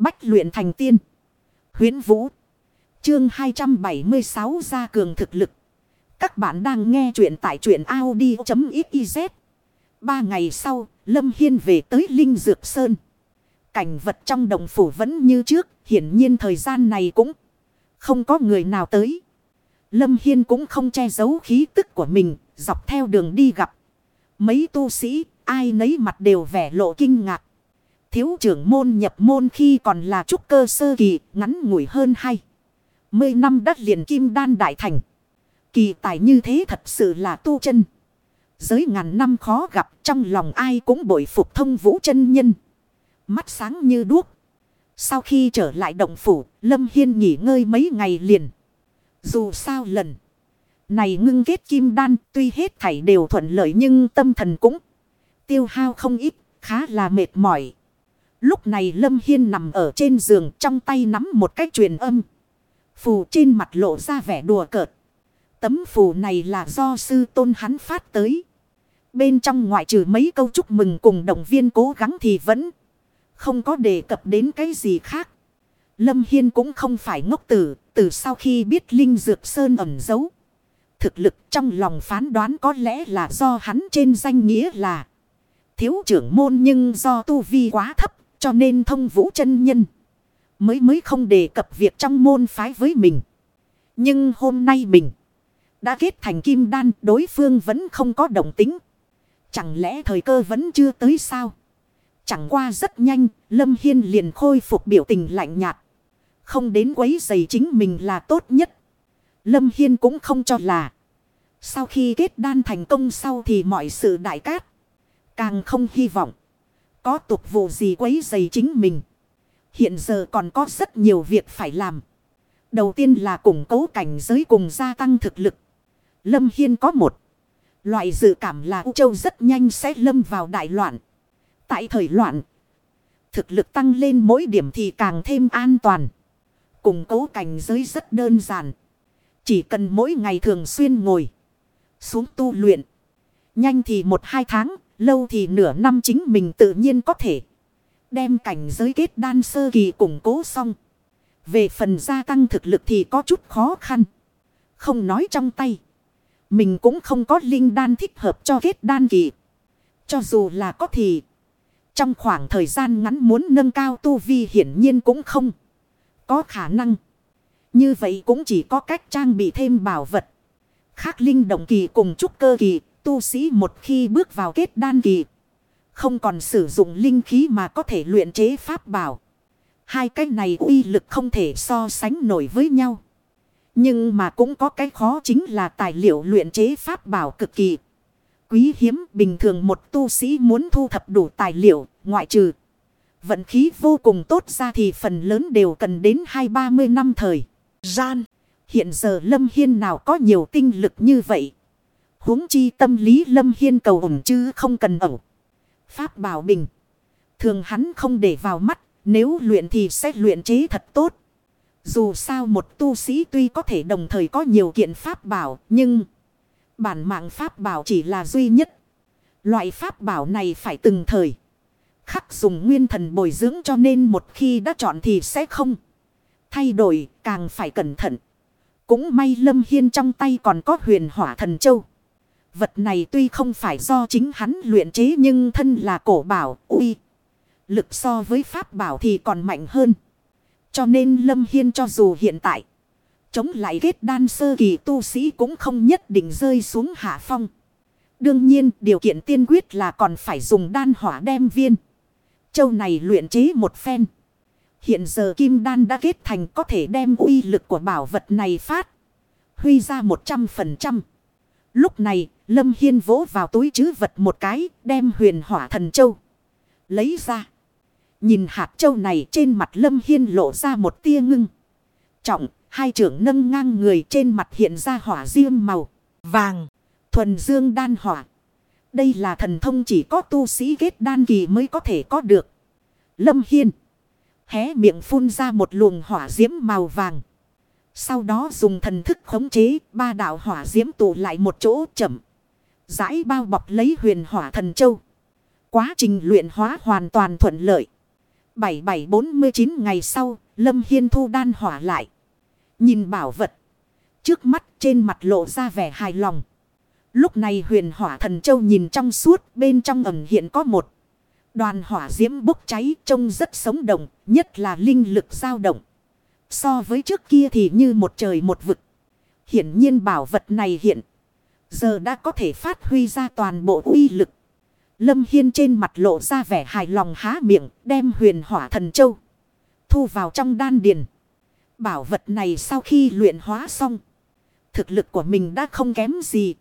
Bách luyện thành tiên. Huyến Vũ. Chương 276 ra cường thực lực. Các bạn đang nghe truyện tại truyện Audi.xyz. Ba ngày sau, Lâm Hiên về tới Linh Dược Sơn. Cảnh vật trong đồng phủ vẫn như trước, hiển nhiên thời gian này cũng không có người nào tới. Lâm Hiên cũng không che giấu khí tức của mình, dọc theo đường đi gặp. Mấy tu sĩ, ai nấy mặt đều vẻ lộ kinh ngạc. Thiếu trưởng môn nhập môn khi còn là trúc cơ sơ kỳ, ngắn ngủi hơn hay. Mười năm đất liền kim đan đại thành. Kỳ tài như thế thật sự là tu chân. Giới ngàn năm khó gặp trong lòng ai cũng bội phục thông vũ chân nhân. Mắt sáng như đuốc. Sau khi trở lại động phủ, Lâm Hiên nghỉ ngơi mấy ngày liền. Dù sao lần này ngưng kết kim đan tuy hết thảy đều thuận lợi nhưng tâm thần cũng tiêu hao không ít, khá là mệt mỏi. Lúc này Lâm Hiên nằm ở trên giường trong tay nắm một cái truyền âm. Phù trên mặt lộ ra vẻ đùa cợt. Tấm phù này là do sư tôn hắn phát tới. Bên trong ngoại trừ mấy câu chúc mừng cùng động viên cố gắng thì vẫn không có đề cập đến cái gì khác. Lâm Hiên cũng không phải ngốc tử, từ sau khi biết Linh Dược Sơn ẩn giấu. Thực lực trong lòng phán đoán có lẽ là do hắn trên danh nghĩa là thiếu trưởng môn nhưng do tu vi quá thấp cho nên thông vũ chân nhân. Mới mới không đề cập việc trong môn phái với mình. Nhưng hôm nay mình đã kết thành kim đan đối phương vẫn không có động tính. Chẳng lẽ thời cơ vẫn chưa tới sao? Chẳng qua rất nhanh, Lâm Hiên liền khôi phục biểu tình lạnh nhạt. Không đến quấy giày chính mình là tốt nhất. Lâm Hiên cũng không cho là. Sau khi kết đan thành công sau thì mọi sự đại cát. Càng không hy vọng. Có tục vụ gì quấy giày chính mình. Hiện giờ còn có rất nhiều việc phải làm. Đầu tiên là củng cố cảnh giới cùng gia tăng thực lực. Lâm Hiên có một. Loại dự cảm là U Châu rất nhanh sẽ lâm vào đại loạn. Tại thời loạn. Thực lực tăng lên mỗi điểm thì càng thêm an toàn. Củng cố cảnh giới rất đơn giản. Chỉ cần mỗi ngày thường xuyên ngồi. Xuống tu luyện. Nhanh thì một hai tháng. Lâu thì nửa năm chính mình tự nhiên có thể. Đem cảnh giới kết đan sơ kỳ củng cố xong. Về phần gia tăng thực lực thì có chút khó khăn. Không nói trong tay. Mình cũng không có linh đan thích hợp cho kết đan kỳ. Cho dù là có thì. Trong khoảng thời gian ngắn muốn nâng cao tu vi hiển nhiên cũng không. Có khả năng. Như vậy cũng chỉ có cách trang bị thêm bảo vật. Khác linh động kỳ cùng trúc cơ kỳ. Tu sĩ một khi bước vào kết đan kỳ. Không còn sử dụng linh khí mà có thể luyện chế pháp bảo. Hai cái này uy lực không thể so sánh nổi với nhau. Nhưng mà cũng có cái khó chính là tài liệu luyện chế pháp bảo cực kỳ. Quý hiếm bình thường một tu sĩ muốn thu thập đủ tài liệu, ngoại trừ. Vận khí vô cùng tốt ra thì phần lớn đều cần đến hai ba mươi năm thời. Gian. Hiện giờ Lâm Hiên nào có nhiều tinh lực như vậy huống chi tâm lý Lâm Hiên cầu ủng chứ không cần ẩu. Pháp bảo bình. Thường hắn không để vào mắt. Nếu luyện thì sẽ luyện chế thật tốt. Dù sao một tu sĩ tuy có thể đồng thời có nhiều kiện pháp bảo. Nhưng bản mạng pháp bảo chỉ là duy nhất. Loại pháp bảo này phải từng thời. Khắc dùng nguyên thần bồi dưỡng cho nên một khi đã chọn thì sẽ không. Thay đổi, càng phải cẩn thận. Cũng may Lâm Hiên trong tay còn có huyền hỏa thần châu. Vật này tuy không phải do chính hắn luyện chế nhưng thân là cổ bảo, uy. Lực so với pháp bảo thì còn mạnh hơn. Cho nên Lâm Hiên cho dù hiện tại. Chống lại kết đan sơ kỳ tu sĩ cũng không nhất định rơi xuống hạ phong. Đương nhiên điều kiện tiên quyết là còn phải dùng đan hỏa đem viên. Châu này luyện chế một phen. Hiện giờ kim đan đã kết thành có thể đem uy lực của bảo vật này phát. Huy ra 100%. Lúc này, Lâm Hiên vỗ vào túi chứ vật một cái, đem huyền hỏa thần châu. Lấy ra. Nhìn hạt châu này trên mặt Lâm Hiên lộ ra một tia ngưng. Trọng, hai trưởng nâng ngang người trên mặt hiện ra hỏa diêm màu, vàng, thuần dương đan hỏa. Đây là thần thông chỉ có tu sĩ kết đan kỳ mới có thể có được. Lâm Hiên. Hé miệng phun ra một luồng hỏa diễm màu vàng. Sau đó dùng thần thức khống chế ba đạo hỏa diễm tụ lại một chỗ chậm. Giải bao bọc lấy huyền hỏa thần châu. Quá trình luyện hóa hoàn toàn thuận lợi. 7749 ngày sau, Lâm Hiên thu đan hỏa lại. Nhìn bảo vật. Trước mắt trên mặt lộ ra vẻ hài lòng. Lúc này huyền hỏa thần châu nhìn trong suốt bên trong ẩm hiện có một. Đoàn hỏa diễm bốc cháy trông rất sống động, nhất là linh lực dao động. So với trước kia thì như một trời một vực. Hiển nhiên bảo vật này hiện. Giờ đã có thể phát huy ra toàn bộ uy lực. Lâm Hiên trên mặt lộ ra vẻ hài lòng há miệng, đem huyền hỏa thần châu. Thu vào trong đan điền. Bảo vật này sau khi luyện hóa xong. Thực lực của mình đã không kém gì.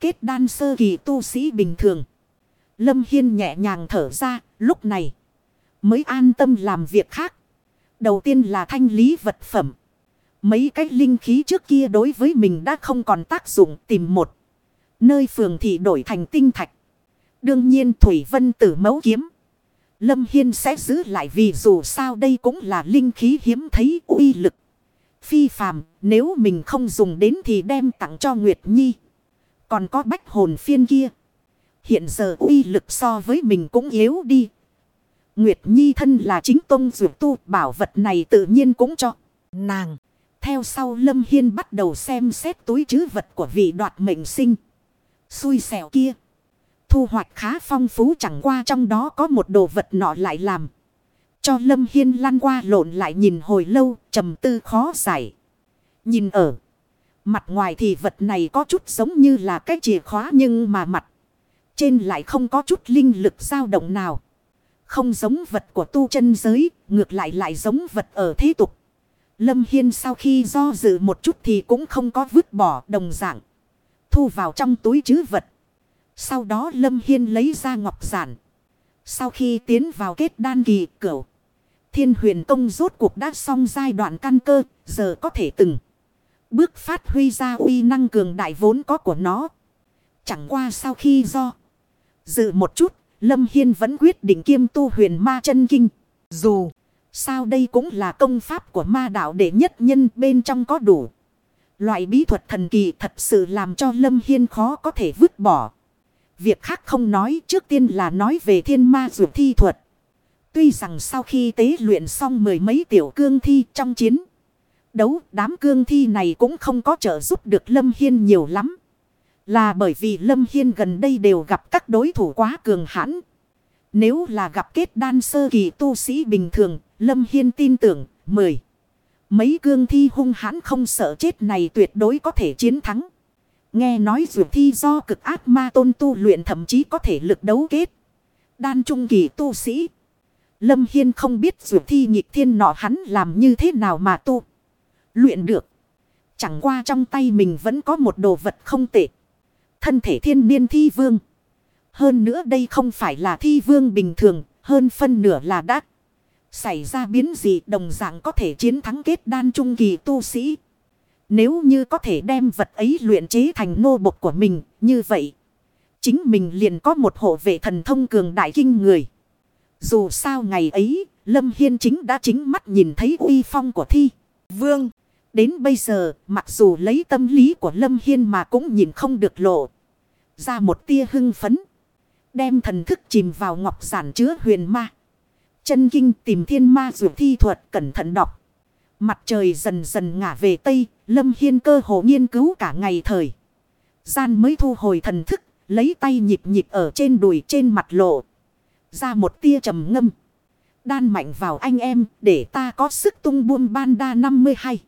Kết đan sơ kỳ tu sĩ bình thường. Lâm Hiên nhẹ nhàng thở ra, lúc này. Mới an tâm làm việc khác. Đầu tiên là thanh lý vật phẩm. Mấy cái linh khí trước kia đối với mình đã không còn tác dụng tìm một. Nơi phường thị đổi thành tinh thạch. Đương nhiên Thủy Vân tử mấu kiếm. Lâm Hiên sẽ giữ lại vì dù sao đây cũng là linh khí hiếm thấy uy lực. Phi phàm, nếu mình không dùng đến thì đem tặng cho Nguyệt Nhi. Còn có bách hồn phiên kia. Hiện giờ uy lực so với mình cũng yếu đi. Nguyệt Nhi thân là chính tông dược tu, bảo vật này tự nhiên cũng cho nàng. Theo sau Lâm Hiên bắt đầu xem xét túi chứ vật của vị đoạt mệnh sinh. Xui xẻo kia. Thu hoạch khá phong phú chẳng qua trong đó có một đồ vật nọ lại làm. Cho Lâm Hiên lăn qua lộn lại nhìn hồi lâu, trầm tư khó giải. Nhìn ở. Mặt ngoài thì vật này có chút giống như là cái chìa khóa nhưng mà mặt. Trên lại không có chút linh lực dao động nào. Không giống vật của tu chân giới, ngược lại lại giống vật ở thế tục. Lâm Hiên sau khi do dự một chút thì cũng không có vứt bỏ đồng dạng. Thu vào trong túi chứ vật. Sau đó Lâm Hiên lấy ra ngọc giản. Sau khi tiến vào kết đan kỳ cửu. Thiên huyền công rốt cuộc đã xong giai đoạn căn cơ. Giờ có thể từng bước phát huy ra uy năng cường đại vốn có của nó. Chẳng qua sau khi do dự một chút. Lâm Hiên vẫn quyết định kiêm tu huyền ma chân kinh. Dù sao đây cũng là công pháp của ma đạo đệ nhất nhân bên trong có đủ. Loại bí thuật thần kỳ thật sự làm cho Lâm Hiên khó có thể vứt bỏ. Việc khác không nói trước tiên là nói về thiên ma dụ thi thuật. Tuy rằng sau khi tế luyện xong mười mấy tiểu cương thi trong chiến đấu, đám cương thi này cũng không có trợ giúp được Lâm Hiên nhiều lắm. Là bởi vì Lâm Hiên gần đây đều gặp các đối thủ quá cường hãn. Nếu là gặp kết đan sơ kỳ tu sĩ bình thường, Lâm Hiên tin tưởng, mười. Mấy cương thi hung hãn không sợ chết này tuyệt đối có thể chiến thắng. Nghe nói dù thi do cực ác ma tôn tu luyện thậm chí có thể lực đấu kết. Đan trung kỳ tu sĩ. Lâm Hiên không biết dù thi nhịp thiên nọ hắn làm như thế nào mà tu. Luyện được. Chẳng qua trong tay mình vẫn có một đồ vật không tệ. Thân thể thiên niên thi vương. Hơn nữa đây không phải là thi vương bình thường. Hơn phân nửa là đắc. Xảy ra biến gì đồng dạng có thể chiến thắng kết đan trung kỳ tu sĩ. Nếu như có thể đem vật ấy luyện chế thành nô bộc của mình, như vậy. Chính mình liền có một hộ vệ thần thông cường đại kinh người. Dù sao ngày ấy, Lâm Hiên chính đã chính mắt nhìn thấy uy phong của thi. Vương, đến bây giờ, mặc dù lấy tâm lý của Lâm Hiên mà cũng nhìn không được lộ. Ra một tia hưng phấn. Đem thần thức chìm vào ngọc giản chứa huyền ma. Chân kinh tìm thiên ma dù thi thuật cẩn thận đọc. Mặt trời dần dần ngả về Tây, Lâm Hiên cơ hồ nghiên cứu cả ngày thời. Gian mới thu hồi thần thức, lấy tay nhịp nhịp ở trên đùi trên mặt lộ. Ra một tia trầm ngâm. Đan mạnh vào anh em, để ta có sức tung buôn ban đa 52.